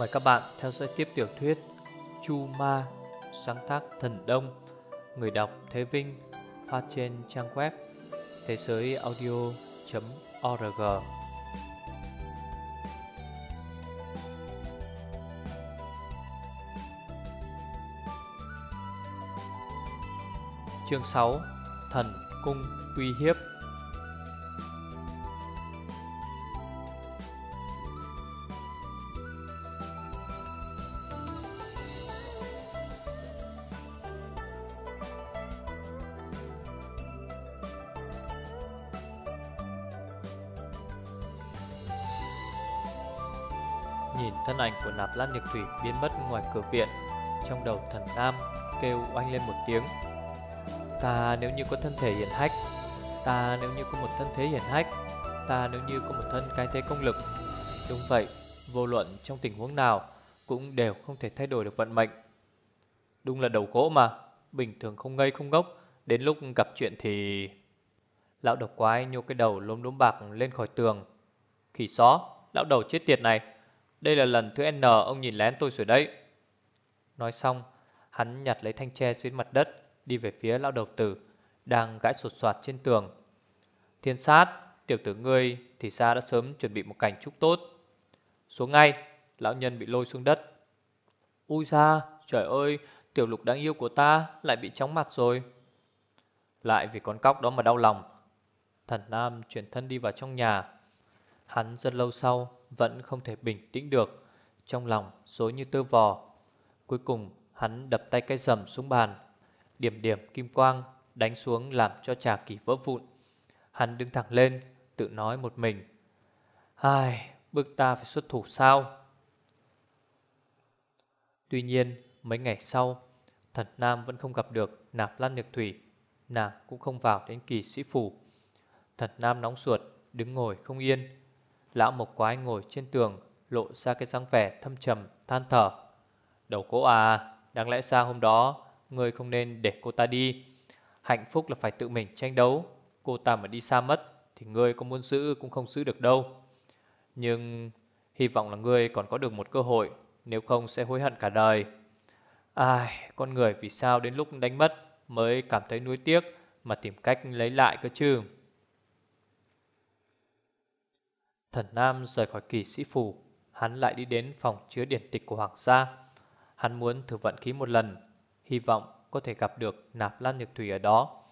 Mời các bạn theo dõi tiếp tiểu thuyết Chu Ma, sáng tác Thần Đông, Người đọc Thế Vinh, phát trên trang web thế giới audio.org Chương 6 Thần Cung Uy Hiếp. Lan nhược thủy biến mất ngoài cửa viện. Trong đầu thần nam kêu oanh lên một tiếng. Ta nếu như có thân thể hiển hách Ta nếu như có một thân thế hiển hách Ta nếu như có một thân cái thế công lực. Đúng vậy, vô luận trong tình huống nào Cũng đều không thể thay đổi được vận mệnh. Đúng là đầu gỗ mà Bình thường không ngây không ngốc Đến lúc gặp chuyện thì... Lão độc quái nhô cái đầu lốm đốm bạc lên khỏi tường. Khỉ xó, lão đầu chết tiệt này đây là lần thứ N ông nhìn lén tôi rồi đấy. Nói xong, hắn nhặt lấy thanh tre dưới mặt đất, đi về phía lão đầu tử, đang gãi sột soạt trên tường. Thiên sát, tiểu tử ngươi thì ra đã sớm chuẩn bị một cảnh trúc tốt. Xuống ngay, lão nhân bị lôi xuống đất. Ui ra, trời ơi, tiểu lục đáng yêu của ta lại bị chóng mặt rồi. Lại vì con cóc đó mà đau lòng. Thần Nam chuyển thân đi vào trong nhà. Hắn rất lâu sau vẫn không thể bình tĩnh được, trong lòng rối như tơ vò. Cuối cùng, hắn đập tay cái rầm xuống bàn, điểm điểm kim quang đánh xuống làm cho trà kỳ vỡ vụn. Hắn đứng thẳng lên, tự nói một mình. Ai, bức ta phải xuất thủ sao? Tuy nhiên, mấy ngày sau, thần Nam vẫn không gặp được nạp lan nhược thủy, nàng cũng không vào đến kỳ sĩ phủ. Thần Nam nóng ruột, đứng ngồi không yên, Lão Mộc Quái ngồi trên tường, Lộ ra cái dáng vẻ thâm trầm, than thở. Đầu cố à Đáng lẽ ra hôm đó Ngươi không nên để cô ta đi. Hạnh phúc là phải tự mình tranh đấu. Cô ta mà đi xa mất Thì ngươi có muốn giữ cũng không giữ được đâu. Nhưng Hy vọng là ngươi còn có được một cơ hội, Nếu không sẽ hối hận cả đời. Ai, Con người vì sao đến lúc đánh mất Mới cảm thấy nuối tiếc Mà tìm cách lấy lại cơ chứ? Thần Nam rời khỏi kỳ sĩ phủ Hắn lại đi đến phòng chứa điển tịch của Hoàng gia. Hắn muốn thử vận khí một lần, Hy vọng có thể gặp được nạp lan nhược thủy ở đó.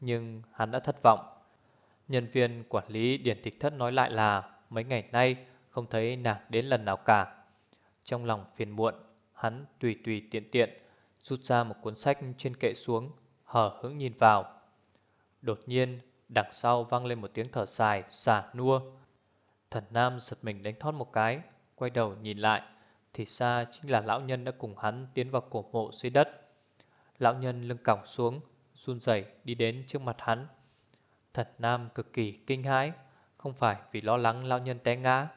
Nhưng hắn đã thất vọng. Nhân viên quản lý điển tịch thất nói lại là Mấy ngày nay không thấy nàng đến lần nào cả. Trong lòng phiền muộn, Hắn tùy tùy tiện tiện Rút ra một cuốn sách trên kệ xuống Hở hững nhìn vào. Đột nhiên, đằng sau vang lên một tiếng thở dài xả nua. Thần Nam giật mình đánh thót một cái, Quay đầu nhìn lại, Thì xa chính là lão nhân đã cùng hắn Tiến vào cổ mộ dưới đất. Lão nhân lưng còng xuống, Run rẩy đi đến trước mặt hắn. Thần Nam cực kỳ kinh hãi, Không phải vì lo lắng lão nhân té ngã,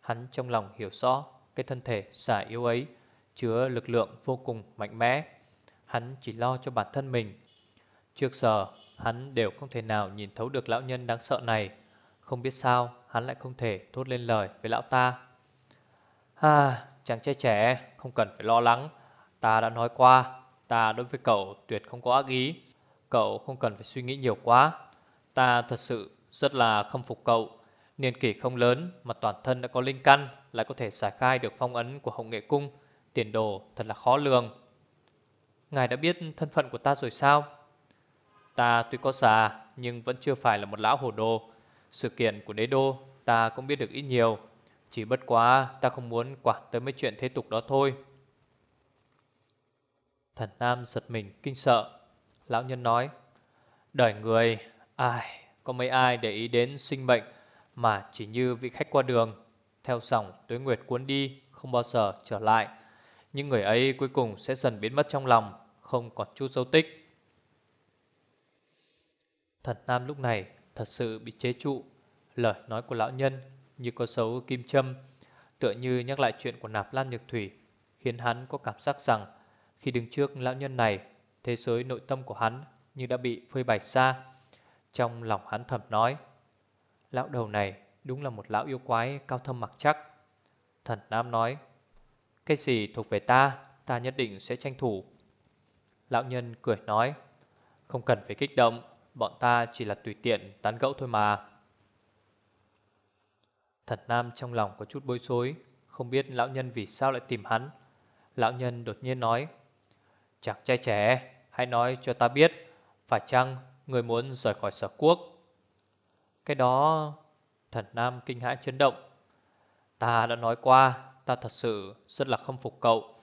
Hắn trong lòng hiểu rõ Cái thân thể xả yếu ấy Chứa lực lượng vô cùng mạnh mẽ. Hắn chỉ lo cho bản thân mình. Trước giờ, hắn đều không thể nào nhìn thấu được lão nhân đáng sợ này không biết sao, hắn lại không thể thốt lên lời với lão ta. À chàng trai trẻ, không cần phải lo lắng. Ta đã nói qua, Ta đối với cậu tuyệt không có ác ý. Cậu không cần phải suy nghĩ nhiều quá. Ta thật sự rất là khâm phục cậu. Niên kỷ không lớn mà toàn thân đã có linh căn Lại có thể giải khai được phong ấn của Hồng Nghệ Cung. Tiền đồ thật là khó lường. Ngài đã biết thân phận của ta rồi sao? Ta tuy có già, nhưng vẫn chưa phải là một lão hồ đồ sự kiện của đế đô ta cũng biết được ít nhiều, Chỉ bất quá ta không muốn quản tới mấy chuyện thế tục đó thôi. Thần Nam giật mình kinh sợ. Lão nhân nói, Đời người, Ai, Có mấy ai để ý đến sinh mệnh Mà chỉ như vị khách qua đường, Theo dòng tuế nguyệt cuốn đi, Không bao giờ trở lại. Nhưng người ấy cuối cùng sẽ dần biến mất trong lòng, Không còn chút dấu tích. Thần Nam lúc này thật sự bị chế trụ. Lời nói của lão nhân như có dấu kim châm, tựa như nhắc lại chuyện của nạp lan nhược thủy, khiến hắn có cảm giác rằng khi đứng trước lão nhân này, thế giới nội tâm của hắn như đã bị phơi bày xa. Trong lòng hắn thầm nói, lão đầu này đúng là một lão yêu quái cao thâm mặc chắc. Thần Nam nói, Cái gì thuộc về ta Ta nhất định sẽ tranh thủ Lão nhân cười nói Không cần phải kích động Bọn ta chỉ là tùy tiện, tán gẫu thôi mà. Thật Nam trong lòng có chút bối rối, Không biết lão nhân vì sao lại tìm hắn. Lão nhân đột nhiên nói, Chàng trai trẻ, Hãy nói cho ta biết, Phải chăng người muốn rời khỏi sở quốc? Cái đó Thần Nam kinh hãi chấn động. Ta đã nói qua, Ta thật sự rất là không phục cậu.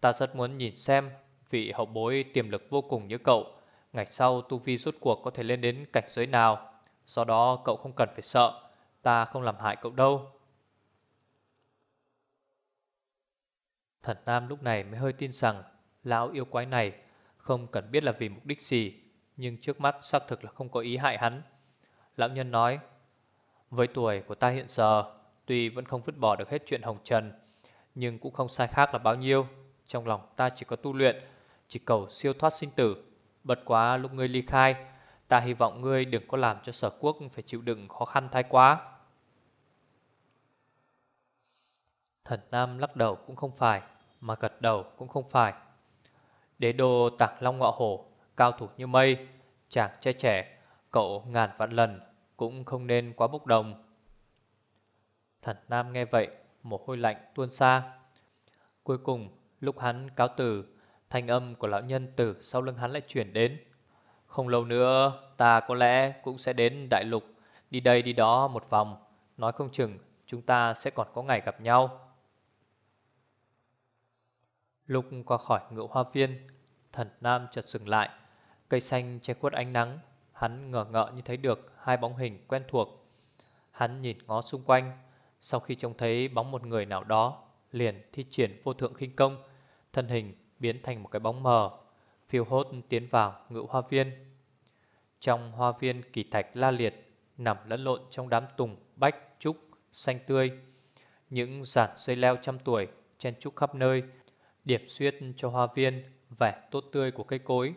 Ta rất muốn nhìn xem Vị hậu bối tiềm lực vô cùng như cậu. Ngày sau tu vi suốt cuộc có thể lên đến cảnh giới nào? Do đó cậu không cần phải sợ, Ta không làm hại cậu đâu. Thần Nam lúc này mới hơi tin rằng Lão yêu quái này Không cần biết là vì mục đích gì, Nhưng trước mắt xác thực là không có ý hại hắn. Lão nhân nói, Với tuổi của ta hiện giờ, Tuy vẫn không vứt bỏ được hết chuyện hồng trần, Nhưng cũng không sai khác là bao nhiêu. Trong lòng ta chỉ có tu luyện, Chỉ cầu siêu thoát sinh tử Bật quá lúc ngươi ly khai, Ta hy vọng ngươi đừng có làm cho sở quốc Phải chịu đựng khó khăn thái quá. Thần Nam lắc đầu cũng không phải, Mà gật đầu cũng không phải. Đế đô tạc long ngọ hổ, Cao thủ như mây, Chàng trai trẻ, Cậu ngàn vạn lần Cũng không nên quá bốc đồng. Thần Nam nghe vậy, Mồ hôi lạnh tuôn xa. Cuối cùng, lúc hắn cáo từ Thanh âm của lão nhân từ sau lưng hắn lại chuyển đến. Không lâu nữa, Ta có lẽ cũng sẽ đến đại lục. Đi đây đi đó một vòng. Nói không chừng, chúng ta sẽ còn có ngày gặp nhau. Lúc qua khỏi ngựa hoa viên, Thần Nam chợt dừng lại. Cây xanh che khuất ánh nắng, Hắn ngờ ngợ như thấy được hai bóng hình quen thuộc. Hắn nhìn ngó xung quanh, Sau khi trông thấy bóng một người nào đó, Liền thi triển vô thượng khinh công. Thân hình biến thành một cái bóng mờ. Phiêu hốt tiến vào ngự hoa viên. Trong hoa viên kỳ thạch la liệt Nằm lẫn lộn trong đám tùng, bách, trúc, xanh tươi. Những giản dây leo trăm tuổi Chen trúc khắp nơi Điểm xuyết cho hoa viên vẻ tốt tươi của cây cối.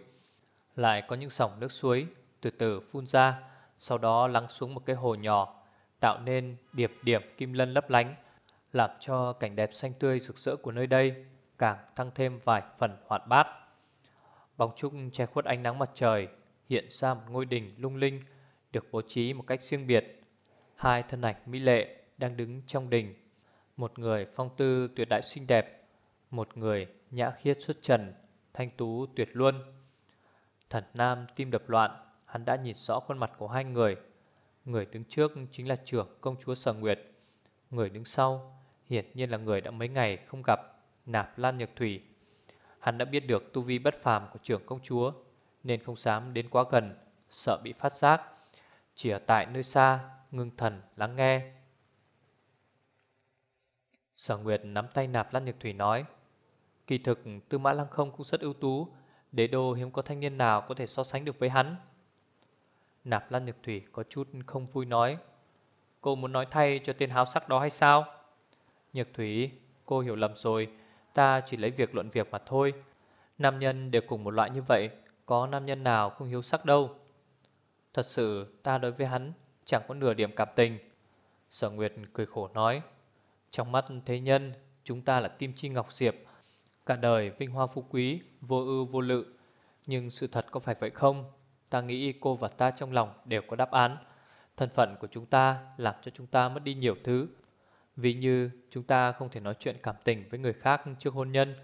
Lại có những dòng nước suối từ từ phun ra, sau đó lắng xuống một cái hồ nhỏ, tạo nên điệp điểm kim lân lấp lánh, làm cho cảnh đẹp xanh tươi rực rỡ của nơi đây càng tăng thêm vài phần hoạt bát. Bóng trúc che khuất ánh nắng mặt trời, hiện ra một ngôi đình lung linh, được bố trí một cách riêng biệt. Hai thân ảnh mỹ lệ đang đứng trong đình, một người phong tư tuyệt đại xinh đẹp, một người nhã khiết xuất trần, thanh tú tuyệt luân. Thần Nam tim đập loạn, hắn đã nhìn rõ khuôn mặt của hai người. Người đứng trước chính là trưởng công chúa Sở Nguyệt. Người đứng sau hiển nhiên là người đã mấy ngày không gặp, Nạp Lan Nhược Thủy. Hắn đã biết được tu vi bất phàm của trưởng công chúa, nên không dám đến quá gần, sợ bị phát giác. Chỉ ở tại nơi xa, ngưng thần lắng nghe. Sở Nguyệt nắm tay Nạp Lan Nhược Thủy nói, Kỳ thực Tư Mã Lăng Không cũng rất ưu tú Đế đô hiếm có thanh niên nào có thể so sánh được với hắn Nạp Lan Nhược Thủy có chút không vui nói Cô muốn nói thay cho tên háo sắc đó hay sao? Nhược Thủy, cô hiểu lầm rồi Ta chỉ lấy việc luận việc mà thôi Nam nhân đều cùng một loại như vậy Có nam nhân nào không hiếu sắc đâu Thật sự ta đối với hắn Chẳng có nửa điểm cảm tình Sở Nguyệt cười khổ nói Trong mắt thế nhân Chúng ta là Kim Chi Ngọc Diệp Cả đời vinh hoa phú quý, vô ưu vô lự. Nhưng sự thật có phải vậy không? Ta nghĩ cô và ta trong lòng đều có đáp án. Thân phận của chúng ta làm cho chúng ta mất đi nhiều thứ. Vì như chúng ta không thể nói chuyện cảm tình với người khác trước hôn nhân.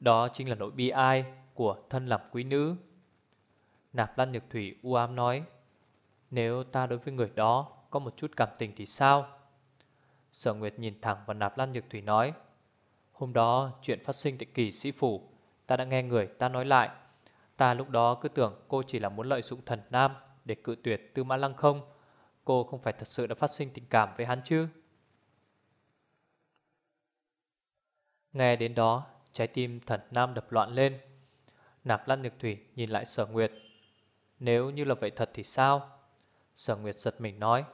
Đó chính là nỗi bi ai của thân làm quý nữ. Nạp Lan Nhược Thủy u ám nói, Nếu ta đối với người đó có một chút cảm tình thì sao? Sở Nguyệt nhìn thẳng vào Nạp Lan Nhược Thủy nói, Hôm đó chuyện phát sinh tại kỳ sĩ phủ, Ta đã nghe người ta nói lại Ta lúc đó cứ tưởng cô chỉ là muốn lợi dụng thần nam Để cự tuyệt tư mã lăng không Cô không phải thật sự đã phát sinh tình cảm với hắn chứ Nghe đến đó, Trái tim thần nam đập loạn lên. Nạp Lan Nhược Thủy nhìn lại sở nguyệt. Nếu như là vậy thật thì sao? Sở Nguyệt giật mình nói.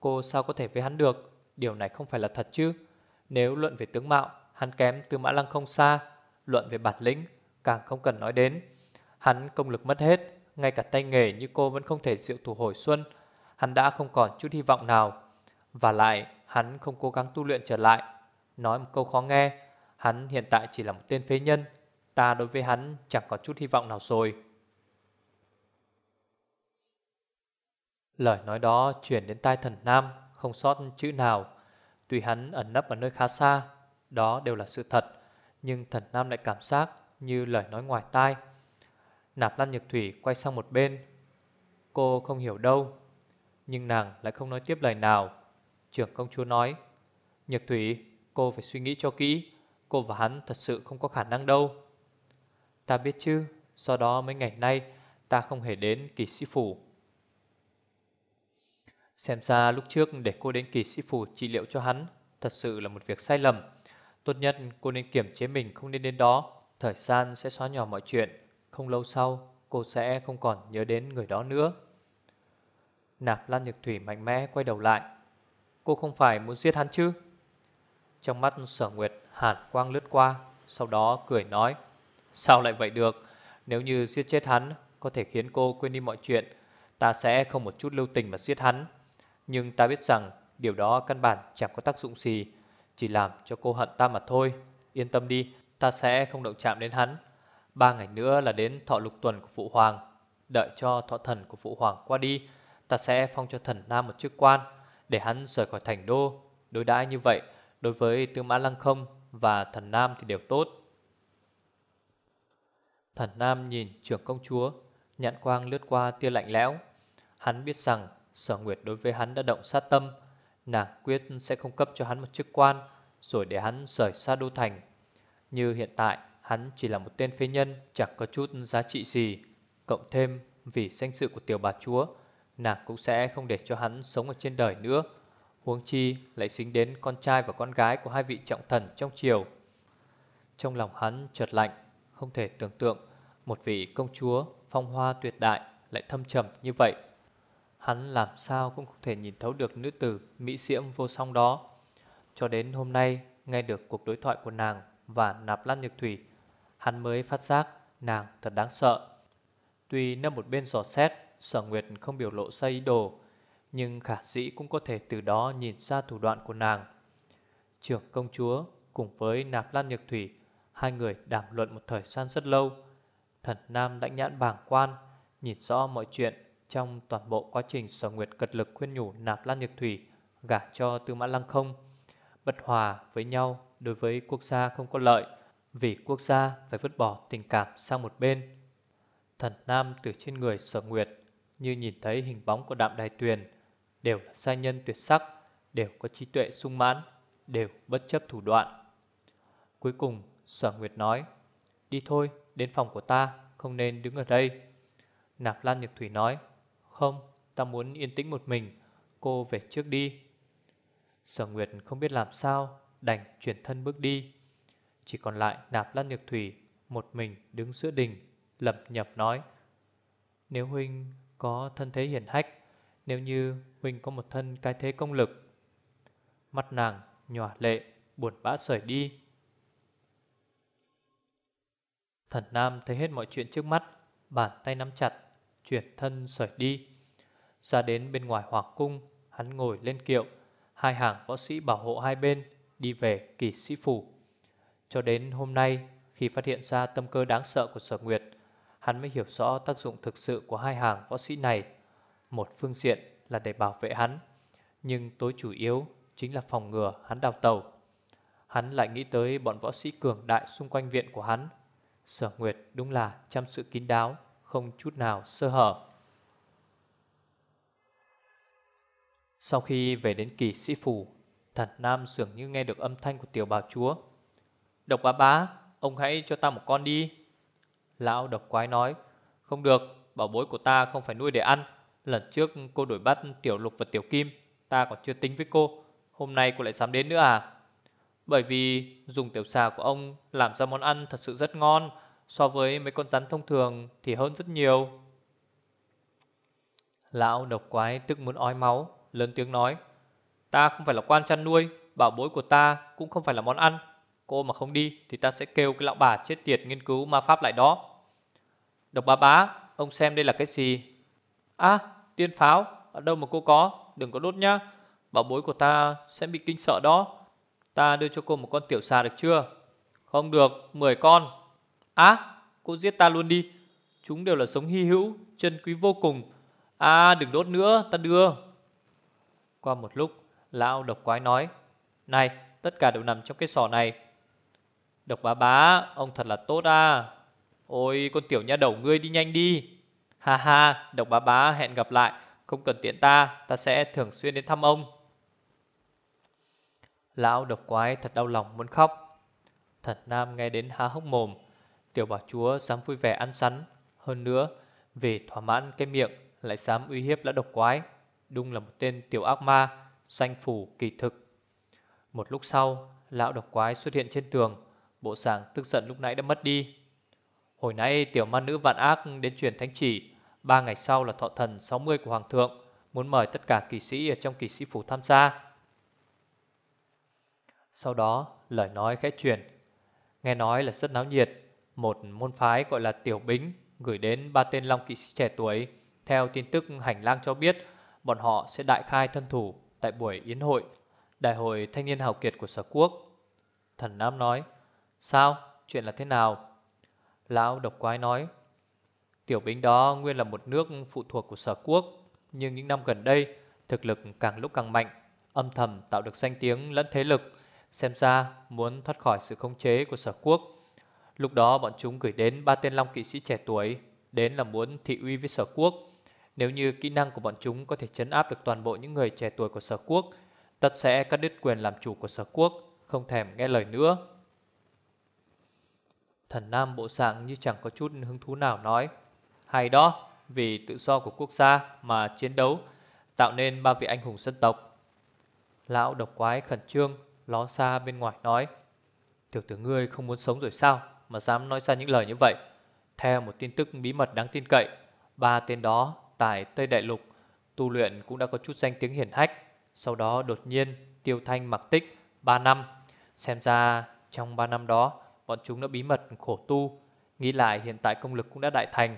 Cô sao có thể với hắn được? Điều này không phải là thật chứ. Nếu luận về tướng mạo, Hắn kém tư mã lăng không xa. Luận về bản lĩnh, Càng không cần nói đến. Hắn công lực mất hết, Ngay cả tay nghề như cô vẫn không thể diệu thủ hồi xuân. Hắn đã không còn chút hy vọng nào. Và lại, hắn không cố gắng tu luyện trở lại. Nói một câu khó nghe Hắn hiện tại chỉ là một tên phế nhân. Ta đối với hắn chẳng có chút hy vọng nào rồi. Lời nói đó chuyển đến tai thần Nam, Không sót chữ nào. Tuy hắn ẩn nấp ở nơi khá xa, Đó đều là sự thật, Nhưng thần Nam lại cảm giác như lời nói ngoài tai. Nạp Lan Nhược Thủy quay sang một bên. Cô không hiểu đâu, Nhưng nàng lại không nói tiếp lời nào. Trưởng công chúa nói, Nhược Thủy, cô phải suy nghĩ cho kỹ. Cô và hắn thật sự không có khả năng đâu. Ta biết chứ, Do đó mấy ngày nay Ta không hề đến kỳ sĩ phủ. Xem ra lúc trước để cô đến kỳ sĩ phủ trị liệu cho hắn Thật sự là một việc sai lầm. Tốt nhất cô nên kiểm chế mình không nên đến đó. Thời gian sẽ xóa nhỏ mọi chuyện. Không lâu sau, cô sẽ không còn nhớ đến người đó nữa. Nạp Lan Nhược Thủy mạnh mẽ quay đầu lại. Cô không phải muốn giết hắn chứ? Trong mắt sở nguyệt hàn quang lướt qua, Sau đó cười nói, Sao lại vậy được? Nếu như giết chết hắn, Có thể khiến cô quên đi mọi chuyện. Ta sẽ không một chút lưu tình mà giết hắn. Nhưng ta biết rằng Điều đó căn bản chẳng có tác dụng gì. Chỉ làm cho cô hận ta mà thôi. Yên tâm đi, Ta sẽ không động chạm đến hắn. Ba ngày nữa là đến thọ lục tuần của Phụ Hoàng. Đợi cho thọ thần của Phụ Hoàng qua đi, Ta sẽ phong cho thần Nam một chức quan, Để hắn rời khỏi thành đô. Đối đãi như vậy, Đối với Tư Mã Lăng Không và thần Nam thì đều tốt. Thần Nam nhìn trưởng công chúa, Nhãn quang lướt qua tia lạnh lẽo. Hắn biết rằng Sở Nguyệt đối với hắn đã động sát tâm, Nàng quyết sẽ không cấp cho hắn một chức quan, Rồi để hắn rời xa đô thành. Như hiện tại, Hắn chỉ là một tên phế nhân, Chẳng có chút giá trị gì. Cộng thêm vì danh sự của tiểu bà chúa, Nàng cũng sẽ không để cho hắn sống ở trên đời nữa. Huống chi lại dính đến con trai và con gái của hai vị trọng thần trong triều. Trong lòng hắn chợt lạnh, Không thể tưởng tượng Một vị công chúa phong hoa tuyệt đại Lại thâm trầm như vậy. Hắn làm sao cũng không thể nhìn thấu được nữ tử Mỹ diễm vô song đó. Cho đến hôm nay, Nghe được cuộc đối thoại của nàng Và nạp lan nhược thủy, Hắn mới phát giác nàng thật đáng sợ. Tuy nằm một bên giò xét, Sở Nguyệt không biểu lộ ra ý đồ nhưng khả sĩ cũng có thể từ đó nhìn ra thủ đoạn của nàng. Trưởng công chúa cùng với nạp lan nhược thủy Hai người đàm luận một thời gian rất lâu. Thần Nam đã nhãn bảng quan Nhìn rõ mọi chuyện Trong toàn bộ quá trình Sở Nguyệt cật lực khuyên nhủ nạp lan nhược thủy Gả cho tư mã lăng không. Bất hòa với nhau đối với quốc gia không có lợi Vì quốc gia phải vứt bỏ tình cảm sang một bên. Thần Nam từ trên người Sở Nguyệt như nhìn thấy hình bóng của đạm đài tuyền, đều là sai nhân tuyệt sắc, đều có trí tuệ sung mãn, đều bất chấp thủ đoạn. Cuối cùng, Sở Nguyệt nói, đi thôi, đến phòng của ta, không nên đứng ở đây. Nạp Lan Nhược Thủy nói, không, ta muốn yên tĩnh một mình, cô về trước đi. Sở Nguyệt không biết làm sao, đành chuyển thân bước đi. Chỉ còn lại Nạp Lan Nhược Thủy một mình đứng giữa đình, lập nhập nói, nếu huynh có thân thế hiển hách nếu như Huynh có một thân cái thế công lực, Mắt nàng nhòa lệ, Buồn bã sởi đi. Thần Nam thấy hết mọi chuyện trước mắt, Bàn tay nắm chặt, Chuyển thân sởi đi. Ra đến bên ngoài hoàng cung, Hắn ngồi lên kiệu, Hai hàng võ sĩ bảo hộ hai bên, Đi về kỳ sĩ phủ. Cho đến hôm nay, Khi phát hiện ra tâm cơ đáng sợ của sở nguyệt, hắn mới hiểu rõ tác dụng thực sự của hai hàng võ sĩ này. Một phương diện là để bảo vệ hắn, nhưng tối chủ yếu chính là phòng ngừa hắn đào tàu. Hắn lại nghĩ tới bọn võ sĩ cường đại xung quanh viện của hắn. Sở Nguyệt đúng là chăm sự kín đáo, không chút nào sơ hở. Sau khi về đến kỳ sĩ phủ, thần Nam dường như nghe được âm thanh của tiểu bào chúa. Độc bá bá, ông hãy cho ta một con đi. Lão độc quái nói Không được, bảo bối của ta không phải nuôi để ăn Lần trước cô đổi bắt tiểu lục và tiểu kim, Ta còn chưa tính với cô. Hôm nay cô lại dám đến nữa à? Bởi vì dùng tiểu xà của ông Làm ra món ăn thật sự rất ngon, So với mấy con rắn thông thường Thì hơn rất nhiều. Lão độc quái tức muốn ói máu, Lớn tiếng nói, Ta không phải là quan chăn nuôi, Bảo bối của ta cũng không phải là món ăn. Cô mà không đi thì ta sẽ kêu cái lão bà chết tiệt nghiên cứu ma pháp lại đó. Độc bá bá, Ông xem đây là cái gì? À tiên pháo Ở đâu mà cô có Đừng có đốt nhá Bảo bối của ta sẽ bị kinh sợ đó Ta đưa cho cô một con tiểu xà được chưa Không được, 10 con. Á, cô giết ta luôn đi. Chúng đều là sống hy hữu, chân quý vô cùng. À, đừng đốt nữa, ta đưa. Qua một lúc, lão độc quái nói, Này, tất cả đều nằm trong cái sò này. Độc bá bá, ông thật là tốt à. Ôi, con tiểu nha đầu ngươi đi nhanh đi. Ha ha, độc bá bá hẹn gặp lại. Không cần tiện ta, ta sẽ thường xuyên đến thăm ông. Lão độc quái thật đau lòng muốn khóc. Thật nam nghe đến há hốc mồm. Tiểu bảo chúa dám vui vẻ ăn sắn. Hơn nữa, vì thỏa mãn cái miệng lại dám uy hiếp lão độc quái. Đúng là một tên tiểu ác ma, danh phủ kỳ thực. Một lúc sau, lão độc quái xuất hiện trên tường. Bộ sàng tức giận lúc nãy đã mất đi. Hồi nãy tiểu ma nữ vạn ác đến truyền thánh chỉ. Ba ngày sau là thọ thần 60 của Hoàng thượng. Muốn mời tất cả kỳ sĩ ở trong kỳ sĩ phủ tham gia. Sau đó, lời nói khẽ truyền Nghe nói là rất náo nhiệt, Một môn phái gọi là Tiểu Bính Gửi đến ba tên long kỵ sĩ trẻ tuổi Theo tin tức hành lang cho biết, Bọn họ sẽ đại khai thân thủ Tại buổi yến hội, Đại hội thanh niên hào kiệt của sở quốc Thần Nam nói, Sao? Chuyện là thế nào? Lão độc quái nói Tiểu bính đó nguyên là một nước phụ thuộc của sở quốc, Nhưng những năm gần đây, Thực lực càng lúc càng mạnh, Âm thầm tạo được danh tiếng lẫn thế lực, Xem ra muốn thoát khỏi sự khống chế của sở quốc. Lúc đó bọn chúng gửi đến ba tên long kỵ sĩ trẻ tuổi, Đến là muốn thị uy với sở quốc. Nếu như kỹ năng của bọn chúng có thể chấn áp được toàn bộ những người trẻ tuổi của sở quốc, Tất sẽ cắt đứt quyền làm chủ của sở quốc, Không thèm nghe lời nữa. Thần Nam bộ dạng như chẳng có chút hứng thú nào nói hay đó, vì tự do của quốc gia mà chiến đấu Tạo nên ba vị anh hùng dân tộc. Lão độc quái khẩn trương Ló xa bên ngoài nói Tiểu tử ngươi không muốn sống rồi sao Mà dám nói ra những lời như vậy? Theo một tin tức bí mật đáng tin cậy Ba tên đó tại Tây Đại Lục Tu luyện cũng đã có chút danh tiếng hiển hách Sau đó đột nhiên tiêu thanh mặc tích 3 năm. Xem ra trong 3 năm đó Bọn chúng đã bí mật khổ tu Nghĩ lại hiện tại công lực cũng đã đại thành.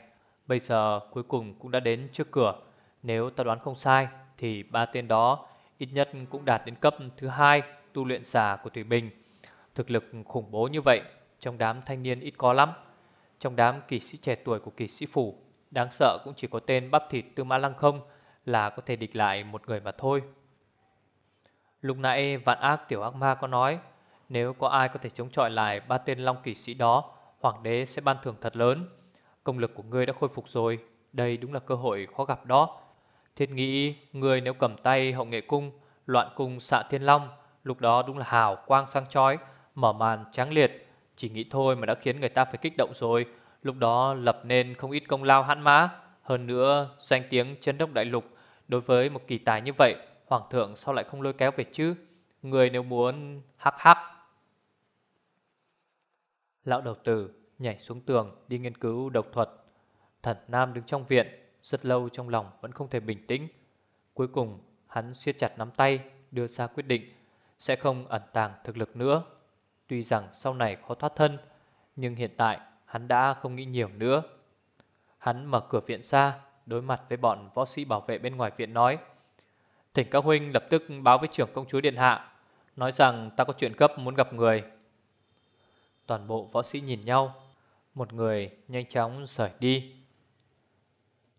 Bây giờ cuối cùng cũng đã đến trước cửa Nếu ta đoán không sai Thì ba tên đó ít nhất cũng đạt đến cấp thứ hai tu luyện giả của Thủy Bình. Thực lực khủng bố như vậy, trong đám thanh niên ít có lắm. Trong đám kỳ sĩ trẻ tuổi của kỳ sĩ phủ, đáng sợ cũng chỉ có tên bắp thịt tư mã lăng không là có thể địch lại một người mà thôi. Lúc nãy vạn ác tiểu ác ma có nói, nếu có ai có thể chống chọi lại ba tên long kỳ sĩ đó, hoàng đế sẽ ban thưởng thật lớn. Công lực của ngươi đã khôi phục rồi, đây đúng là cơ hội khó gặp đó. Thiết nghĩ, ngươi nếu cầm tay hậu nghệ cung, loạn cung xạ thiên long, Lúc đó đúng là hào quang sang chói Mở màn tráng liệt. Chỉ nghĩ thôi mà đã khiến người ta phải kích động rồi. Lúc đó lập nên không ít công lao hãn mã. Hơn nữa danh tiếng chân đông đại lục Đối với một kỳ tài như vậy Hoàng thượng sao lại không lôi kéo về chứ? Người nếu muốn hắc hắc. Lão đầu tử nhảy xuống tường Đi nghiên cứu độc thuật Thần Nam đứng trong viện Rất lâu trong lòng vẫn không thể bình tĩnh Cuối cùng hắn siết chặt nắm tay Đưa ra quyết định sẽ không ẩn tàng thực lực nữa. Tuy rằng sau này khó thoát thân, nhưng hiện tại hắn đã không nghĩ nhiều nữa. Hắn mở cửa viện ra, đối mặt với bọn võ sĩ bảo vệ bên ngoài viện nói. Thỉnh các huynh lập tức báo với trưởng công chúa Điện Hạ, nói rằng ta có chuyện cấp muốn gặp người. Toàn bộ võ sĩ nhìn nhau, một người nhanh chóng rời đi.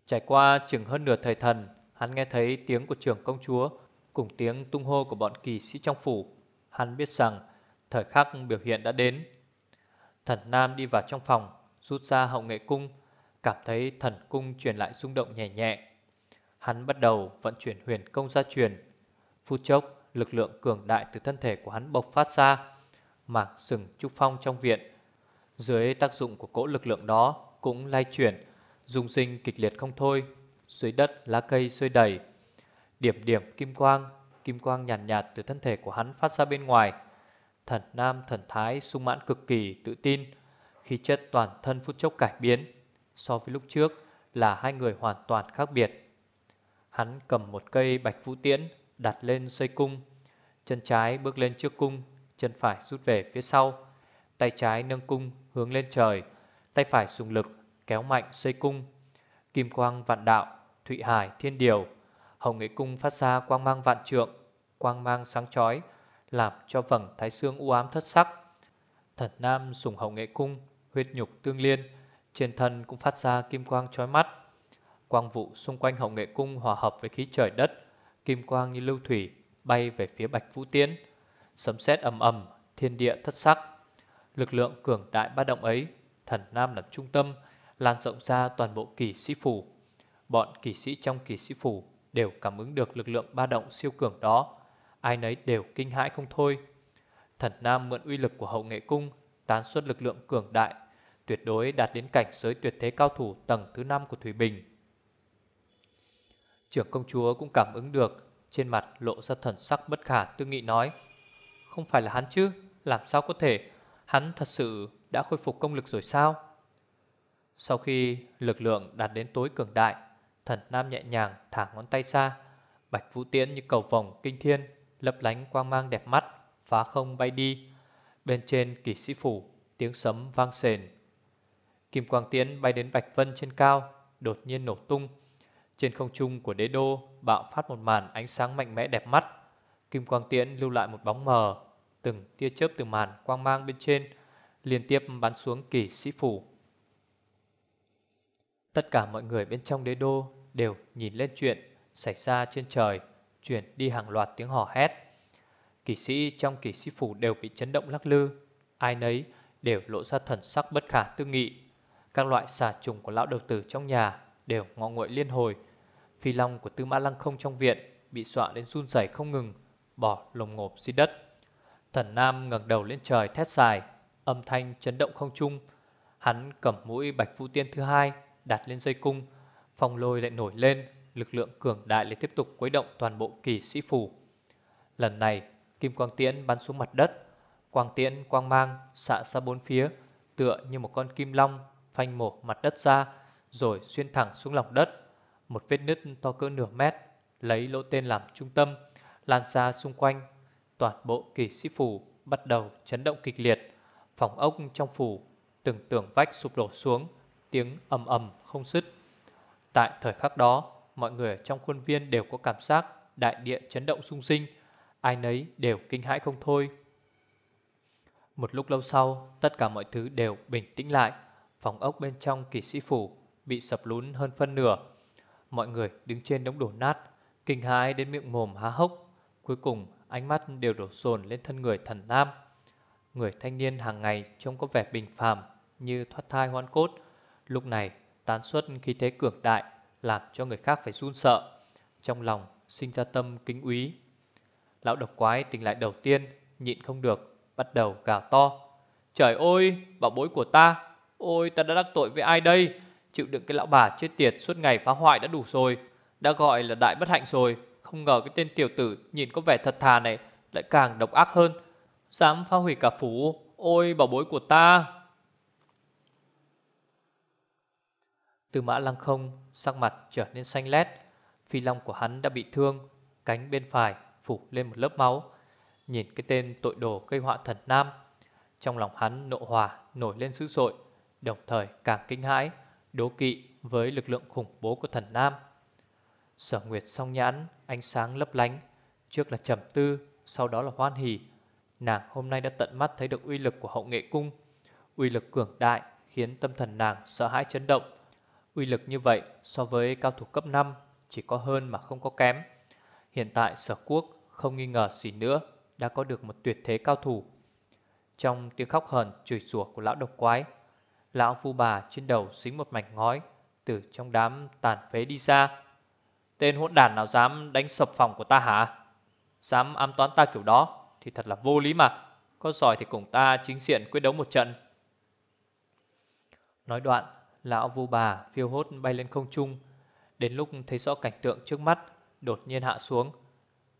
Trải qua chừng hơn nửa thời thần, hắn nghe thấy tiếng của trưởng công chúa Cùng tiếng tung hô của bọn kỳ sĩ trong phủ. Hắn biết rằng thời khắc biểu hiện đã đến. Thần Nam đi vào trong phòng Rút ra hậu nghệ cung Cảm thấy thần cung truyền lại rung động nhẹ nhẹ. Hắn bắt đầu vận chuyển huyền công gia truyền. Phút chốc lực lượng cường đại từ thân thể của hắn bộc phát ra Mạc sừng trúc phong trong viện. Dưới tác dụng của cỗ lực lượng đó Cũng lay chuyển Dung sinh kịch liệt không thôi Dưới đất lá cây sôi đầy. Điểm điểm kim quang Kim quang nhàn nhạt, nhạt từ thân thể của hắn phát ra bên ngoài. Thần nam thần thái sung mãn cực kỳ tự tin Khí chất toàn thân phút chốc cải biến So với lúc trước là hai người hoàn toàn khác biệt. Hắn cầm một cây bạch vũ tiễn Đặt lên xây cung Chân trái bước lên trước cung Chân phải rút về phía sau Tay trái nâng cung hướng lên trời Tay phải dùng lực kéo mạnh xây cung Kim quang vạn đạo Thụy hải thiên điều Hồng Nghệ Cung phát ra quang mang vạn trượng, quang mang sáng chói, làm cho vầng thái xương u ám thất sắc. Thần Nam sùng hậu nghệ cung, huyết nhục tương liên, trên thân cũng phát ra kim quang chói mắt. Quang vụ xung quanh hậu nghệ cung hòa hợp với khí trời đất, kim quang như lưu thủy bay về phía Bạch Vũ Tiến. Sấm sét ầm ầm, thiên địa thất sắc. Lực lượng cường đại ba động ấy, thần Nam làm trung tâm, lan rộng ra toàn bộ kỳ sĩ phủ. Bọn kỳ sĩ trong kỳ sĩ phủ đều cảm ứng được lực lượng ba động siêu cường đó, ai nấy đều kinh hãi không thôi. Thần Nam mượn uy lực của hậu nghệ cung, tán xuất lực lượng cường đại, tuyệt đối đạt đến cảnh giới tuyệt thế cao thủ tầng thứ 5 của Thủy Bình. Trưởng công chúa cũng cảm ứng được, trên mặt lộ ra thần sắc bất khả tư nghị nói. Không phải là hắn chứ, làm sao có thể, hắn thật sự đã khôi phục công lực rồi sao? Sau khi lực lượng đạt đến tối cường đại, thần nam nhẹ nhàng thả ngón tay ra, bạch vũ tiễn như cầu vòng kinh thiên, lấp lánh quang mang đẹp mắt, phá không bay đi. Bên trên kỳ sĩ phủ, tiếng sấm vang sền. Kim quang tiễn bay đến bạch vân trên cao, đột nhiên nổ tung. Trên không trung của đế đô bạo phát một màn ánh sáng mạnh mẽ đẹp mắt. Kim quang tiễn lưu lại một bóng mờ, từng tia chớp từ màn quang mang bên trên liên tiếp bắn xuống kỳ sĩ phủ. Tất cả mọi người bên trong đế đô đều nhìn lên chuyện xảy ra trên trời, chuyển đi hàng loạt tiếng hò hét. Kỳ sĩ trong kỳ sĩ phủ đều bị chấn động lắc lư, ai nấy đều lộ ra thần sắc bất khả tư nghị. Các loại xà trùng của lão đầu tử trong nhà đều ngọ nguội liên hồi. Phi long của tư mã lăng không trong viện bị dọa đến run rẩy không ngừng, bỏ lồng ngộp dưới đất. Thần Nam ngẩng đầu lên trời thét dài, âm thanh chấn động không trung. Hắn cầm mũi bạch vũ tiên thứ hai đặt lên dây cung, phong lôi lại nổi lên, lực lượng cường đại lại tiếp tục quấy động toàn bộ kỳ sĩ phủ. Lần này, kim quang tiễn bắn xuống mặt đất, quang tiễn quang mang xạ ra bốn phía, tựa như một con kim long phanh mổ mặt đất ra, rồi xuyên thẳng xuống lòng đất. Một vết nứt to cỡ nửa mét, lấy lỗ tên làm trung tâm, lan ra xung quanh. Toàn bộ kỳ sĩ phủ bắt đầu chấn động kịch liệt, phòng ốc trong phủ từng tường vách sụp đổ xuống, tiếng ầm ầm không dứt. Tại thời khắc đó, mọi người trong khuôn viên đều có cảm giác đại địa chấn động sung sinh, ai nấy đều kinh hãi không thôi. Một lúc lâu sau, tất cả mọi thứ đều bình tĩnh lại. Phòng ốc bên trong kỳ sĩ phủ bị sập lún hơn phân nửa. Mọi người đứng trên đống đổ nát, kinh hãi đến miệng mồm há hốc. Cuối cùng, ánh mắt đều đổ dồn lên thân người thần nam. Người thanh niên hàng ngày trông có vẻ bình phàm như thoát thai hoan cốt. Lúc này, tán xuất khí thế cường đại, làm cho người khác phải run sợ. Trong lòng sinh ra tâm kính úy. Lão độc quái tỉnh lại đầu tiên, nhịn không được, bắt đầu gào to. Trời ơi, bảo bối của ta, ôi ta đã đắc tội với ai đây? Chịu đựng cái lão bà chết tiệt suốt ngày phá hoại đã đủ rồi, đã gọi là đại bất hạnh rồi. Không ngờ cái tên tiểu tử nhìn có vẻ thật thà này lại càng độc ác hơn. Dám phá hủy cả phủ, ôi bảo bối của ta. Từ mã lăng không, sắc mặt trở nên xanh lét. Phi long của hắn đã bị thương, cánh bên phải phủ lên một lớp máu. Nhìn cái tên tội đồ gây họa thần nam, trong lòng hắn nộ hòa nổi lên dữ dội, đồng thời càng kinh hãi, đố kỵ với lực lượng khủng bố của thần nam. Sở Nguyệt song nhãn, ánh sáng lấp lánh, trước là trầm tư, sau đó là hoan hỉ. Nàng hôm nay đã tận mắt thấy được uy lực của hậu nghệ cung, uy lực cường đại khiến tâm thần nàng sợ hãi chấn động. Uy lực như vậy so với cao thủ cấp 5 chỉ có hơn mà không có kém. Hiện tại sở quốc không nghi ngờ gì nữa đã có được một tuyệt thế cao thủ. Trong tiếng khóc hờn chửi rủa của lão độc quái, lão phu bà trên đầu xính một mảnh ngói từ trong đám tàn phế đi ra. Tên hỗn đàn nào dám đánh sập phòng của ta hả? Dám ám toán ta kiểu đó thì thật là vô lý mà. Có giỏi thì cùng ta chính diện quyết đấu một trận. Nói đoạn, lão vu bà phiêu hốt bay lên không trung. Đến lúc thấy rõ cảnh tượng trước mắt, đột nhiên hạ xuống.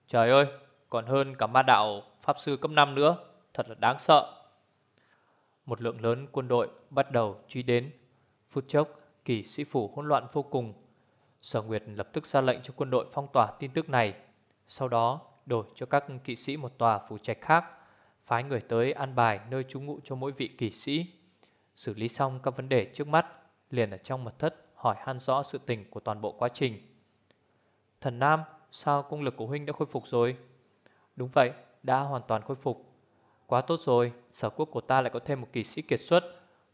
Trời ơi, còn hơn cả ma đạo pháp sư cấp 5 nữa, thật là đáng sợ. Một lượng lớn quân đội bắt đầu truy đến. Phút chốc, kỳ sĩ phủ hỗn loạn vô cùng. Sở Nguyệt lập tức ra lệnh cho quân đội phong tỏa tin tức này. Sau đó, đổi cho các kỵ sĩ một tòa phủ trạch khác, phái người tới an bài nơi trú ngụ cho mỗi vị kỵ sĩ. Xử lý xong các vấn đề trước mắt, liền ở trong mật thất hỏi han rõ sự tình của toàn bộ quá trình. Thần Nam, sao công lực của huynh đã khôi phục rồi? Đúng vậy, đã hoàn toàn khôi phục. Quá tốt rồi, sở quốc của ta lại có thêm một kỳ sĩ kiệt xuất.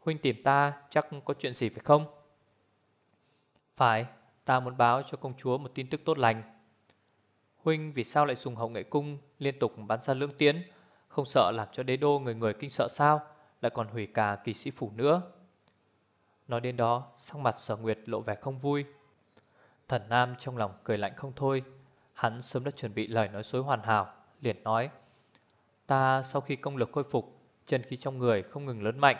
Huynh tìm ta chắc có chuyện gì phải không? Phải, ta muốn báo cho công chúa một tin tức tốt lành. Huynh vì sao lại dùng hậu nghệ cung liên tục bắn ra lưỡng tiến, không sợ làm cho đế đô người người kinh sợ sao, lại còn hủy cả kỳ sĩ phủ nữa. Nói đến đó, sắc mặt sở nguyệt lộ vẻ không vui. Thần Nam trong lòng cười lạnh không thôi, hắn sớm đã chuẩn bị lời nói dối hoàn hảo, liền nói. Ta sau khi công lực khôi phục, chân khí trong người không ngừng lớn mạnh,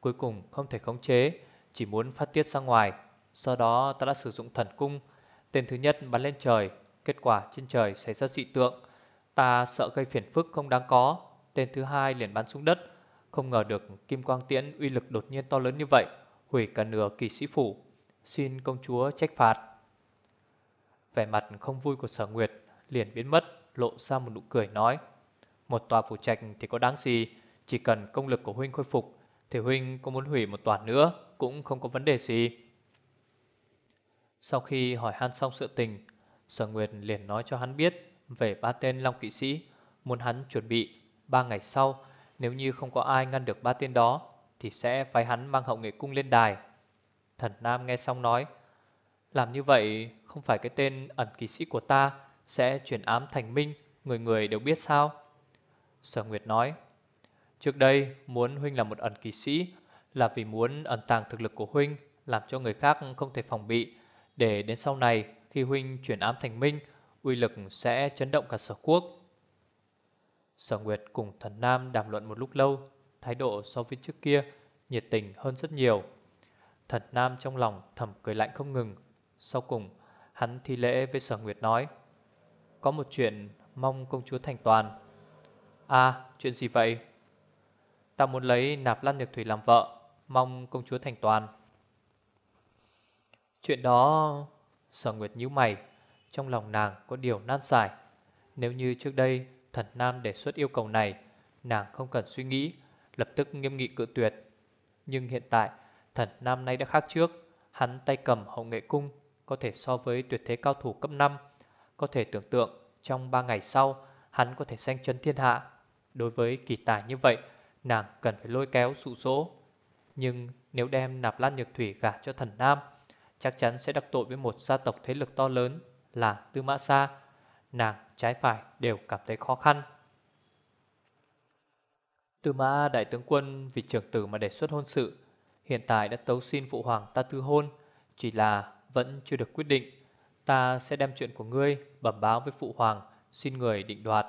cuối cùng không thể khống chế, chỉ muốn phát tiết ra ngoài sau đó ta đã sử dụng thần cung, tên thứ nhất bắn lên trời, kết quả trên trời xảy ra dị tượng. Ta sợ gây phiền phức không đáng có, tên thứ hai liền bắn xuống đất, không ngờ được kim quang tiễn uy lực đột nhiên to lớn như vậy, hủy cả nửa kỳ sĩ phủ. Xin công chúa trách phạt. Vẻ mặt không vui của sở nguyệt liền biến mất, lộ ra một nụ cười nói. Một tòa phủ trạch thì có đáng gì Chỉ cần công lực của huynh khôi phục Thì huynh có muốn hủy một tòa nữa Cũng không có vấn đề gì sau khi hỏi han xong sự tình, Sở Nguyệt liền nói cho hắn biết Về ba tên Long Kỵ Sĩ, Muốn hắn chuẩn bị Ba ngày sau, Nếu như không có ai ngăn được ba tên đó, Thì sẽ phải hắn mang hậu nghệ cung lên đài. Thần Nam nghe xong nói, Làm như vậy, Không phải cái tên ẩn kỵ sĩ của ta Sẽ chuyển ám thành minh, Người người đều biết sao? Sở Nguyệt nói, Trước đây, muốn Huynh là một ẩn kỵ sĩ Là vì muốn ẩn tàng thực lực của Huynh, Làm cho người khác không thể phòng bị để đến sau này, Khi Huynh chuyển ám thành minh, uy lực sẽ chấn động cả sở quốc. Sở Nguyệt cùng thần Nam đàm luận một lúc lâu, Thái độ so với trước kia Nhiệt tình hơn rất nhiều. Thần Nam trong lòng thầm cười lạnh không ngừng. Sau cùng, hắn thi lễ với Sở Nguyệt nói, Có một chuyện mong công chúa thành toàn. À chuyện gì vậy? Ta muốn lấy nạp lan nhược thủy làm vợ, Mong công chúa thành toàn. Chuyện đó, Sở Nguyệt nhíu mày, Trong lòng nàng có điều nan giải. Nếu như trước đây thần nam đề xuất yêu cầu này, Nàng không cần suy nghĩ, Lập tức nghiêm nghị cự tuyệt. Nhưng hiện tại, thần nam nay đã khác trước. Hắn tay cầm hậu nghệ cung, Có thể so với tuyệt thế cao thủ cấp 5 Có thể tưởng tượng, Trong 3 ngày sau, Hắn có thể sanh chân thiên hạ. Đối với kỳ tài như vậy, Nàng cần phải lôi kéo sụ số Nhưng nếu đem nạp lan nhược thủy gả cho thần Nam Chắc chắn sẽ đắc tội với một gia tộc thế lực to lớn Là Tư Mã Sa. Nàng trái phải đều cảm thấy khó khăn. Tư Mã Đại tướng quân vì trưởng tử mà đề xuất hôn sự, Hiện tại đã tấu xin phụ hoàng ta tư hôn, Chỉ là vẫn chưa được quyết định. Ta sẽ đem chuyện của ngươi bẩm báo với phụ hoàng, Xin người định đoạt.